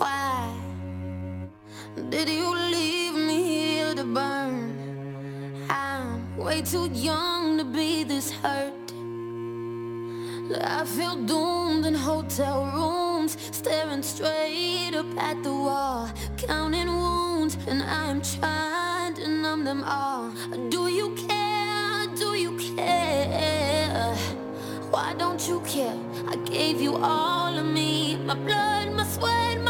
Why did you leave me here to burn? I'm way too young to be this hurt. I feel doomed in hotel rooms, staring straight up at the wall, counting wounds, and I'm trying to numb them all. Do you care? Do you care? Why don't you care? I gave you all of me, my blood, my sweat, my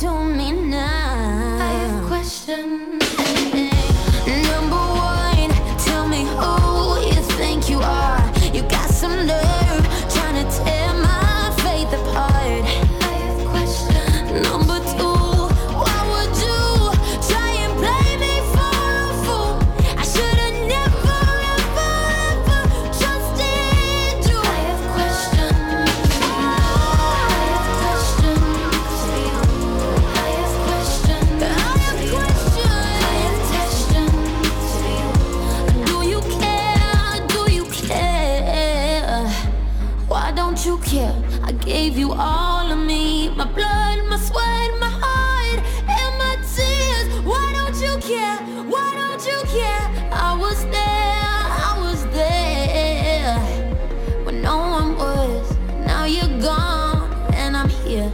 to me now. I have questions. Don't you care? I gave you all of me, my blood, my sweat, my heart, and my tears. Why don't you care? Why don't you care? I was there, I was there when no one was. Now you're gone, and I'm here.